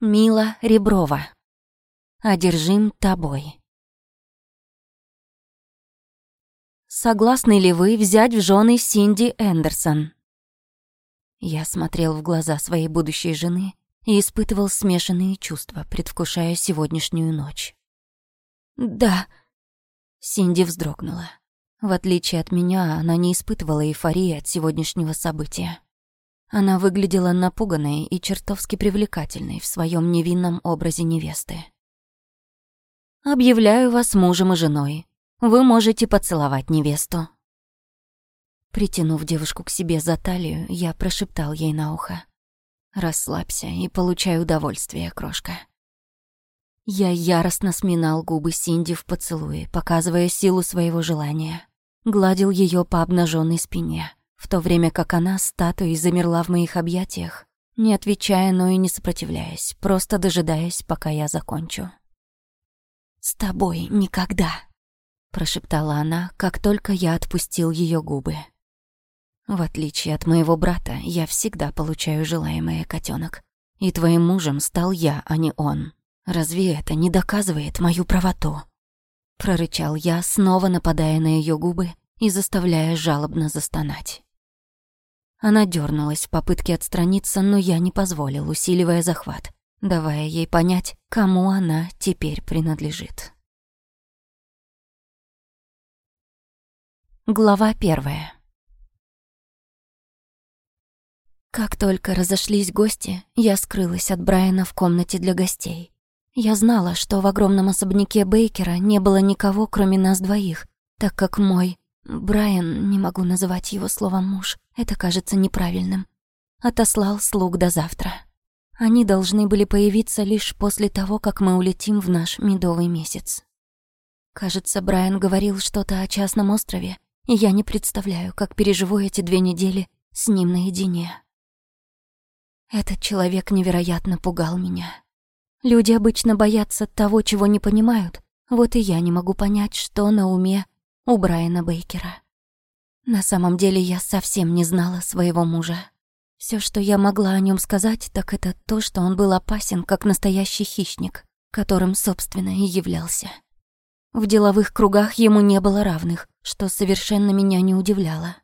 Мила Реброва. Одержим тобой. Согласны ли вы взять в жены Синди Эндерсон? Я смотрел в глаза своей будущей жены и испытывал смешанные чувства, предвкушая сегодняшнюю ночь. «Да», — Синди вздрогнула. В отличие от меня, она не испытывала эйфории от сегодняшнего события. Она выглядела напуганной и чертовски привлекательной в своем невинном образе невесты. «Объявляю вас мужем и женой. Вы можете поцеловать невесту». Притянув девушку к себе за талию, я прошептал ей на ухо. «Расслабься и получай удовольствие, крошка». Я яростно сминал губы Синди в поцелуе, показывая силу своего желания. Гладил ее по обнаженной спине в то время как она статуей замерла в моих объятиях, не отвечая, но и не сопротивляясь, просто дожидаясь, пока я закончу. «С тобой никогда», — прошептала она, как только я отпустил ее губы. «В отличие от моего брата, я всегда получаю желаемое, котенок. И твоим мужем стал я, а не он. Разве это не доказывает мою правоту?» Прорычал я, снова нападая на ее губы и заставляя жалобно застонать. Она дернулась в попытке отстраниться, но я не позволил, усиливая захват, давая ей понять, кому она теперь принадлежит. Глава первая. Как только разошлись гости, я скрылась от Брайана в комнате для гостей. Я знала, что в огромном особняке Бейкера не было никого, кроме нас двоих, так как мой Брайан, не могу называть его словом «муж», это кажется неправильным, отослал слуг до завтра. Они должны были появиться лишь после того, как мы улетим в наш медовый месяц. Кажется, Брайан говорил что-то о частном острове, и я не представляю, как переживу эти две недели с ним наедине. Этот человек невероятно пугал меня. Люди обычно боятся того, чего не понимают, вот и я не могу понять, что на уме у Брайана Бейкера. На самом деле я совсем не знала своего мужа. Все, что я могла о нем сказать, так это то, что он был опасен, как настоящий хищник, которым, собственно, и являлся. В деловых кругах ему не было равных, что совершенно меня не удивляло.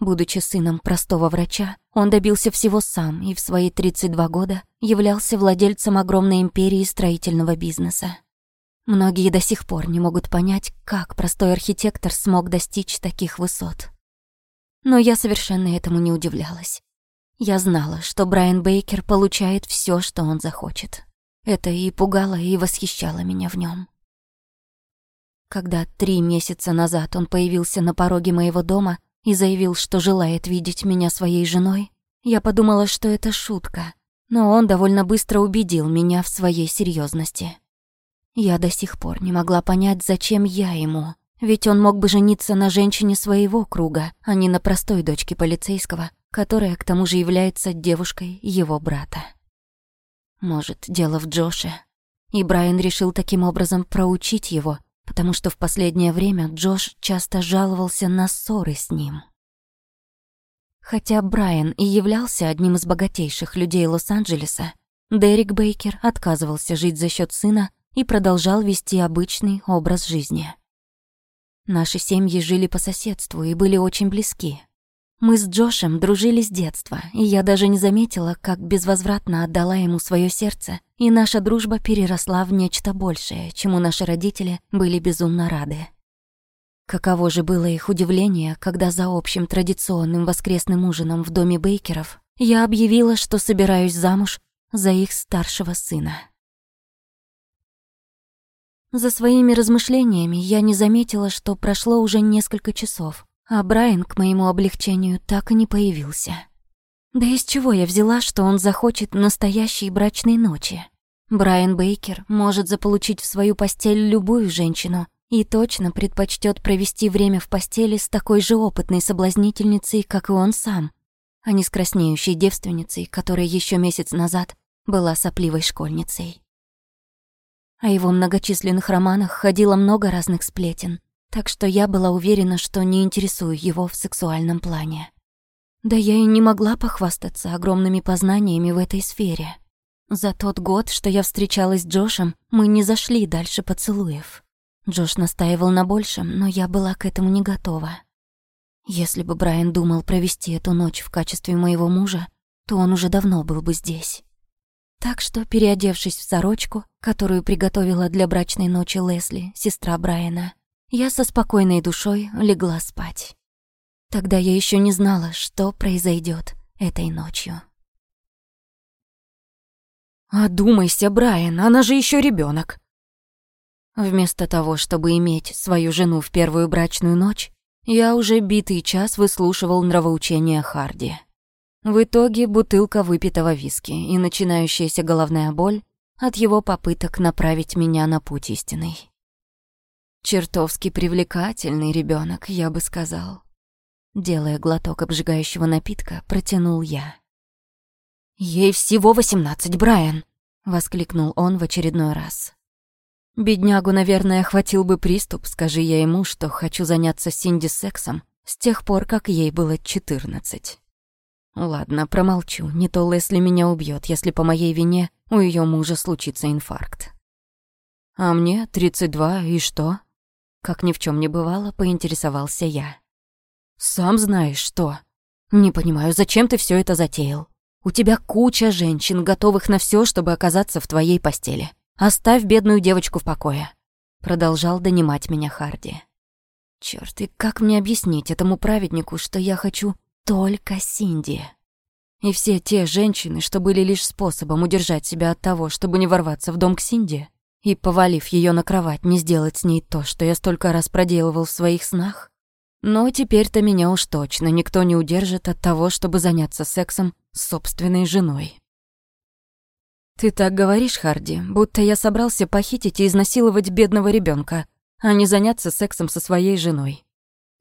Будучи сыном простого врача, он добился всего сам и в свои 32 года являлся владельцем огромной империи строительного бизнеса. Многие до сих пор не могут понять, как простой архитектор смог достичь таких высот. Но я совершенно этому не удивлялась. Я знала, что Брайан Бейкер получает все, что он захочет. Это и пугало, и восхищало меня в нем. Когда три месяца назад он появился на пороге моего дома и заявил, что желает видеть меня своей женой, я подумала, что это шутка, но он довольно быстро убедил меня в своей серьезности. Я до сих пор не могла понять, зачем я ему. Ведь он мог бы жениться на женщине своего круга, а не на простой дочке полицейского, которая к тому же является девушкой его брата. Может, дело в Джоше. И Брайан решил таким образом проучить его, потому что в последнее время Джош часто жаловался на ссоры с ним. Хотя Брайан и являлся одним из богатейших людей Лос-Анджелеса, Дерек Бейкер отказывался жить за счет сына и продолжал вести обычный образ жизни. Наши семьи жили по соседству и были очень близки. Мы с Джошем дружили с детства, и я даже не заметила, как безвозвратно отдала ему свое сердце, и наша дружба переросла в нечто большее, чему наши родители были безумно рады. Каково же было их удивление, когда за общим традиционным воскресным ужином в доме Бейкеров я объявила, что собираюсь замуж за их старшего сына. За своими размышлениями я не заметила, что прошло уже несколько часов, а Брайан, к моему облегчению, так и не появился. Да из чего я взяла, что он захочет настоящей брачной ночи? Брайан Бейкер может заполучить в свою постель любую женщину и точно предпочтет провести время в постели с такой же опытной соблазнительницей, как и он сам, а не с краснеющей девственницей, которая еще месяц назад была сопливой школьницей. О его многочисленных романах ходило много разных сплетен, так что я была уверена, что не интересую его в сексуальном плане. Да я и не могла похвастаться огромными познаниями в этой сфере. За тот год, что я встречалась с Джошем, мы не зашли дальше поцелуев. Джош настаивал на большем, но я была к этому не готова. Если бы Брайан думал провести эту ночь в качестве моего мужа, то он уже давно был бы здесь. Так что, переодевшись в сорочку, которую приготовила для брачной ночи Лесли, сестра Брайана, я со спокойной душой легла спать. Тогда я еще не знала, что произойдет этой ночью. «Одумайся, Брайан, она же еще ребенок. Вместо того, чтобы иметь свою жену в первую брачную ночь, я уже битый час выслушивал нравоучения Харди. В итоге бутылка выпитого виски и начинающаяся головная боль от его попыток направить меня на путь истинный. Чертовски привлекательный ребенок, я бы сказал. Делая глоток обжигающего напитка, протянул я. «Ей всего восемнадцать, Брайан!» — воскликнул он в очередной раз. Беднягу, наверное, охватил бы приступ, скажи я ему, что хочу заняться Синди сексом с тех пор, как ей было четырнадцать. Ладно, промолчу, не то Лесли меня убьет, если по моей вине у ее мужа случится инфаркт. А мне тридцать два и что? Как ни в чем не бывало, поинтересовался я. Сам знаешь что. Не понимаю, зачем ты все это затеял? У тебя куча женщин, готовых на все, чтобы оказаться в твоей постели. Оставь бедную девочку в покое», — продолжал донимать меня Харди. Черт, и как мне объяснить этому праведнику, что я хочу только Синди? И все те женщины, что были лишь способом удержать себя от того, чтобы не ворваться в дом к Синди, и, повалив ее на кровать, не сделать с ней то, что я столько раз проделывал в своих снах? Но теперь-то меня уж точно никто не удержит от того, чтобы заняться сексом с собственной женой. «Ты так говоришь, Харди, будто я собрался похитить и изнасиловать бедного ребенка, а не заняться сексом со своей женой.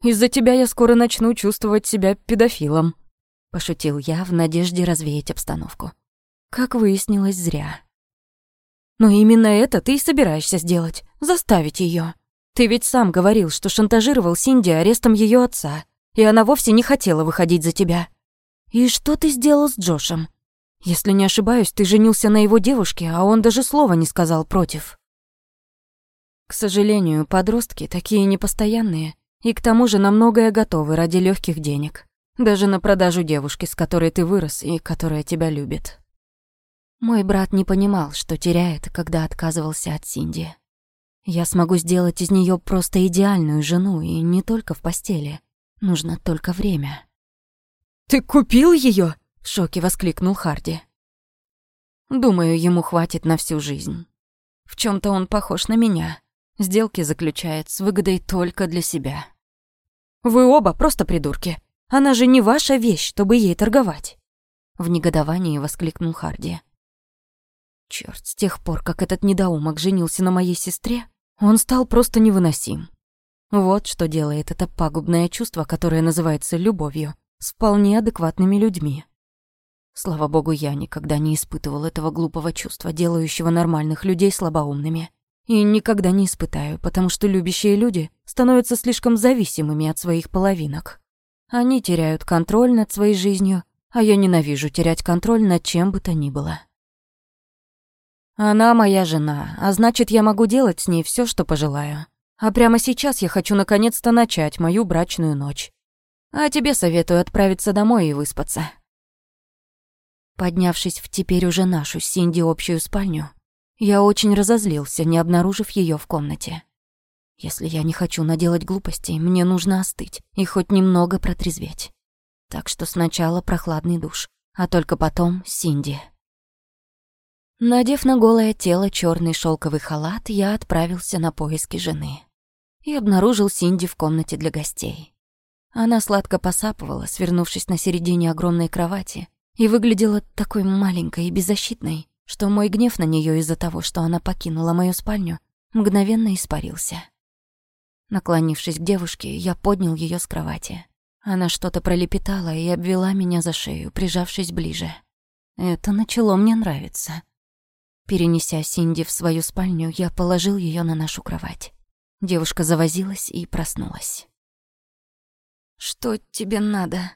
Из-за тебя я скоро начну чувствовать себя педофилом», — пошутил я в надежде развеять обстановку. Как выяснилось, зря. «Но именно это ты и собираешься сделать, заставить ее. Ты ведь сам говорил, что шантажировал Синди арестом ее отца, и она вовсе не хотела выходить за тебя. И что ты сделал с Джошем? Если не ошибаюсь, ты женился на его девушке, а он даже слова не сказал против. К сожалению, подростки такие непостоянные, и к тому же на многое готовы ради легких денег. Даже на продажу девушки, с которой ты вырос и которая тебя любит. Мой брат не понимал, что теряет, когда отказывался от Синди. Я смогу сделать из нее просто идеальную жену, и не только в постели. Нужно только время. «Ты купил ее? В шоке воскликнул Харди. Думаю, ему хватит на всю жизнь. В чем то он похож на меня. Сделки заключает с выгодой только для себя. Вы оба просто придурки. Она же не ваша вещь, чтобы ей торговать. В негодовании воскликнул Харди. Черт, с тех пор, как этот недоумок женился на моей сестре, он стал просто невыносим. Вот что делает это пагубное чувство, которое называется любовью, с вполне адекватными людьми. Слава богу, я никогда не испытывал этого глупого чувства, делающего нормальных людей слабоумными. И никогда не испытаю, потому что любящие люди становятся слишком зависимыми от своих половинок. Они теряют контроль над своей жизнью, а я ненавижу терять контроль над чем бы то ни было. Она моя жена, а значит, я могу делать с ней все, что пожелаю. А прямо сейчас я хочу наконец-то начать мою брачную ночь. А тебе советую отправиться домой и выспаться. Поднявшись в теперь уже нашу Синди общую спальню, я очень разозлился, не обнаружив ее в комнате. Если я не хочу наделать глупостей, мне нужно остыть и хоть немного протрезветь. Так что сначала прохладный душ, а только потом Синди. Надев на голое тело черный шелковый халат, я отправился на поиски жены. И обнаружил Синди в комнате для гостей. Она сладко посапывала, свернувшись на середине огромной кровати, и выглядела такой маленькой и беззащитной, что мой гнев на нее из-за того, что она покинула мою спальню, мгновенно испарился. Наклонившись к девушке, я поднял ее с кровати. Она что-то пролепетала и обвела меня за шею, прижавшись ближе. Это начало мне нравиться. Перенеся Синди в свою спальню, я положил ее на нашу кровать. Девушка завозилась и проснулась. «Что тебе надо?»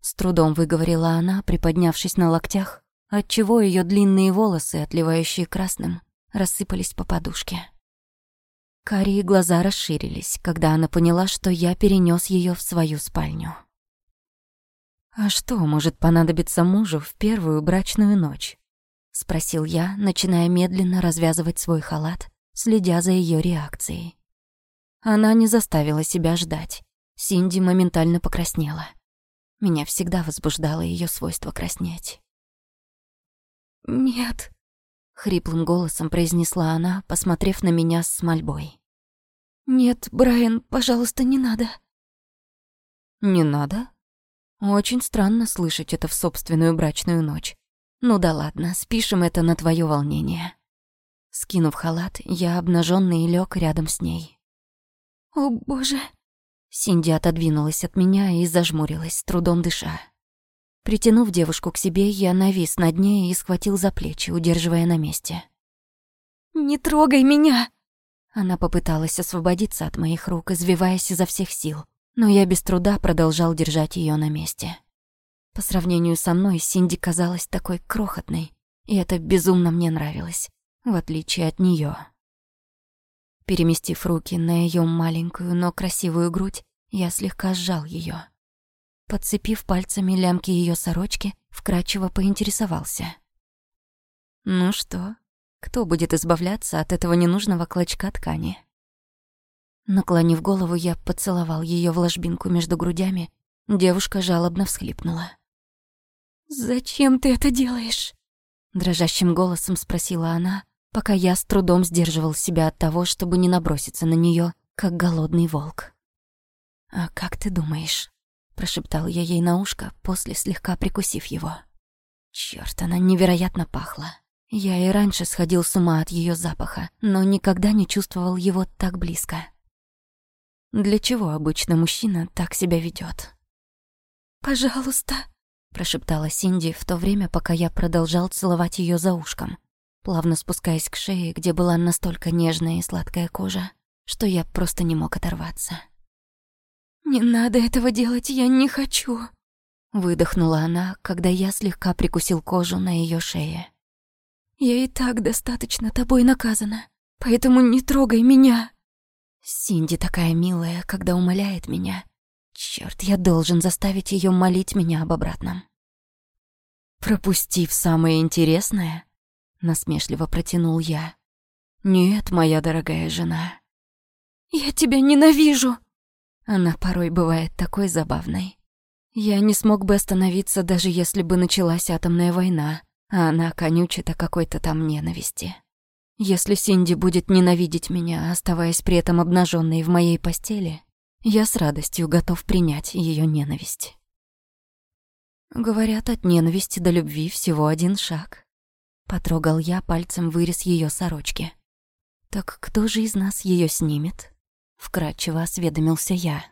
С трудом выговорила она, приподнявшись на локтях отчего ее длинные волосы, отливающие красным, рассыпались по подушке. Карие глаза расширились, когда она поняла, что я перенес ее в свою спальню. «А что может понадобиться мужу в первую брачную ночь?» — спросил я, начиная медленно развязывать свой халат, следя за ее реакцией. Она не заставила себя ждать. Синди моментально покраснела. Меня всегда возбуждало ее свойство краснеть. «Нет», — хриплым голосом произнесла она, посмотрев на меня с мольбой. «Нет, Брайан, пожалуйста, не надо». «Не надо?» Очень странно слышать это в собственную брачную ночь. Ну да ладно, спишем это на твое волнение. Скинув халат, я обнаженный лег рядом с ней. «О, боже!» Синди отодвинулась от меня и зажмурилась, с трудом дыша. Притянув девушку к себе, я навис над ней и схватил за плечи, удерживая на месте. «Не трогай меня!» Она попыталась освободиться от моих рук, извиваясь изо всех сил но я без труда продолжал держать ее на месте. По сравнению со мной Синди казалась такой крохотной, и это безумно мне нравилось, в отличие от нее. Переместив руки на ее маленькую, но красивую грудь, я слегка сжал ее. Подцепив пальцами лямки ее сорочки, вкрадчиво поинтересовался. «Ну что, кто будет избавляться от этого ненужного клочка ткани?» Наклонив голову, я поцеловал ее в ложбинку между грудями. Девушка жалобно всхлипнула. «Зачем ты это делаешь?» Дрожащим голосом спросила она, пока я с трудом сдерживал себя от того, чтобы не наброситься на нее, как голодный волк. «А как ты думаешь?» — прошептал я ей на ушко, после слегка прикусив его. Чёрт, она невероятно пахла. Я и раньше сходил с ума от ее запаха, но никогда не чувствовал его так близко. Для чего обычно мужчина так себя ведет? «Пожалуйста», — прошептала Синди в то время, пока я продолжал целовать ее за ушком, плавно спускаясь к шее, где была настолько нежная и сладкая кожа, что я просто не мог оторваться. «Не надо этого делать, я не хочу», — выдохнула она, когда я слегка прикусил кожу на ее шее. «Я и так достаточно тобой наказана, поэтому не трогай меня». Синди такая милая, когда умоляет меня. Черт, я должен заставить ее молить меня об обратном. Пропустив самое интересное, насмешливо протянул я. Нет, моя дорогая жена. Я тебя ненавижу. Она порой бывает такой забавной. Я не смог бы остановиться, даже если бы началась атомная война, а она конючит о какой-то там ненависти. Если Синди будет ненавидеть меня, оставаясь при этом обнаженной в моей постели, я с радостью готов принять ее ненависть. Говорят, от ненависти до любви всего один шаг. Потрогал я пальцем вырез ее сорочки. Так кто же из нас ее снимет? Вкратчиво осведомился я.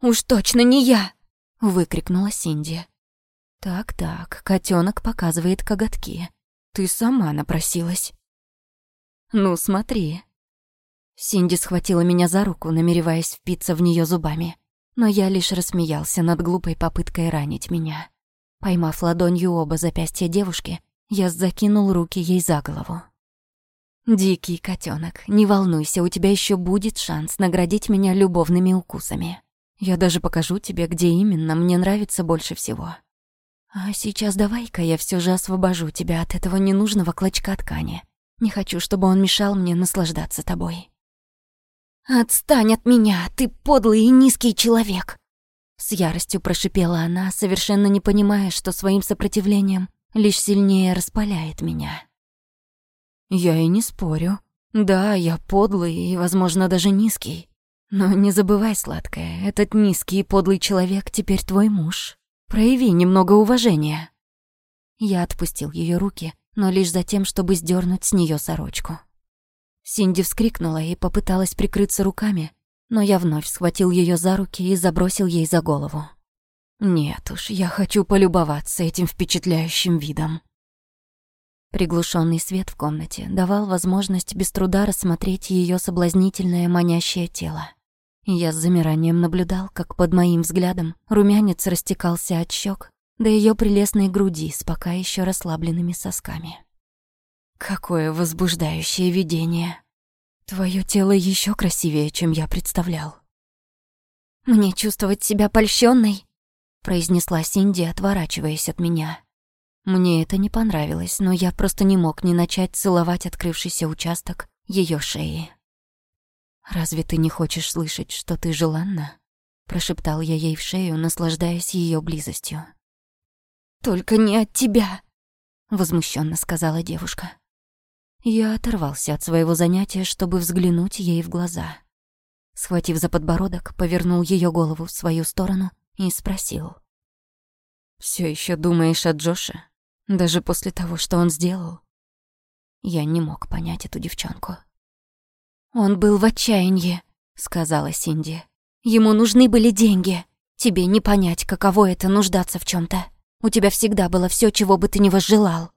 «Уж точно не я!» — выкрикнула Синди. «Так-так, котенок показывает коготки. Ты сама напросилась». Ну, смотри. Синди схватила меня за руку, намереваясь впиться в нее зубами. Но я лишь рассмеялся над глупой попыткой ранить меня. Поймав ладонью оба запястья девушки, я закинул руки ей за голову. «Дикий котенок, не волнуйся, у тебя еще будет шанс наградить меня любовными укусами. Я даже покажу тебе, где именно мне нравится больше всего. А сейчас давай-ка я все же освобожу тебя от этого ненужного клочка ткани. Не хочу, чтобы он мешал мне наслаждаться тобой. «Отстань от меня, ты подлый и низкий человек!» С яростью прошипела она, совершенно не понимая, что своим сопротивлением лишь сильнее распаляет меня. Я и не спорю. Да, я подлый и, возможно, даже низкий. Но не забывай, сладкая, этот низкий и подлый человек теперь твой муж. Прояви немного уважения. Я отпустил ее руки, но лишь за тем, чтобы сдернуть с нее сорочку. Синди вскрикнула и попыталась прикрыться руками, но я вновь схватил ее за руки и забросил ей за голову. Нет уж, я хочу полюбоваться этим впечатляющим видом. Приглушенный свет в комнате давал возможность без труда рассмотреть ее соблазнительное манящее тело. Я с замиранием наблюдал, как под моим взглядом румянец растекался от щек, до ее прелестной груди с пока еще расслабленными сосками. Какое возбуждающее видение. Твое тело еще красивее, чем я представлял. Мне чувствовать себя польщенной, произнесла Синди, отворачиваясь от меня. Мне это не понравилось, но я просто не мог не начать целовать открывшийся участок ее шеи. «Разве ты не хочешь слышать, что ты желанна?» Прошептал я ей в шею, наслаждаясь ее близостью. «Только не от тебя!» Возмущенно сказала девушка. Я оторвался от своего занятия, чтобы взглянуть ей в глаза. Схватив за подбородок, повернул ее голову в свою сторону и спросил. Все еще думаешь о Джоше? Даже после того, что он сделал?» Я не мог понять эту девчонку. «Он был в отчаянии», — сказала Синди. «Ему нужны были деньги. Тебе не понять, каково это нуждаться в чем то У тебя всегда было все, чего бы ты ни возжелал».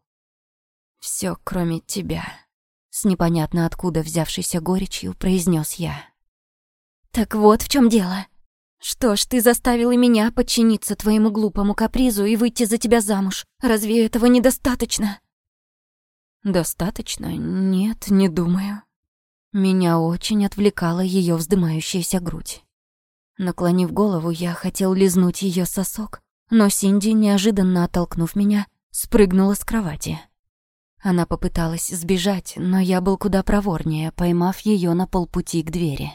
Все, кроме тебя», — с непонятно откуда взявшейся горечью произнес я. «Так вот в чем дело. Что ж, ты заставила меня подчиниться твоему глупому капризу и выйти за тебя замуж. Разве этого недостаточно?» «Достаточно? Нет, не думаю». Меня очень отвлекала ее вздымающаяся грудь. Наклонив голову, я хотел лизнуть ее сосок, но Синди, неожиданно оттолкнув меня, спрыгнула с кровати. Она попыталась сбежать, но я был куда проворнее, поймав ее на полпути к двери.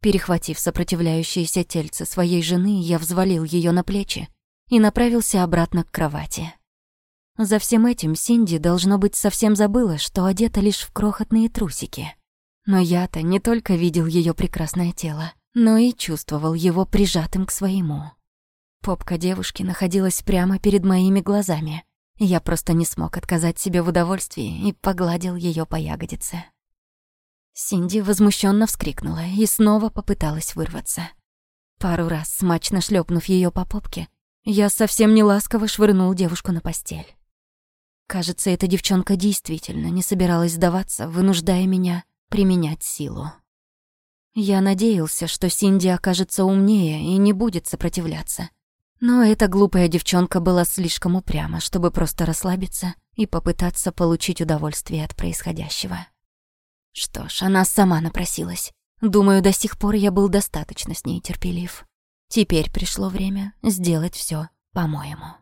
Перехватив сопротивляющееся тельце своей жены, я взвалил ее на плечи и направился обратно к кровати. За всем этим Синди, должно быть, совсем забыла, что одета лишь в крохотные трусики. Но я-то не только видел ее прекрасное тело, но и чувствовал его прижатым к своему. Попка девушки находилась прямо перед моими глазами, я просто не смог отказать себе в удовольствии и погладил ее по ягодице. Синди возмущенно вскрикнула и снова попыталась вырваться. Пару раз, смачно шлепнув ее по попке, я совсем не ласково швырнул девушку на постель. Кажется, эта девчонка действительно не собиралась сдаваться, вынуждая меня применять силу. Я надеялся, что Синди окажется умнее и не будет сопротивляться. Но эта глупая девчонка была слишком упряма, чтобы просто расслабиться и попытаться получить удовольствие от происходящего. Что ж, она сама напросилась. Думаю, до сих пор я был достаточно с ней терпелив. Теперь пришло время сделать все по-моему.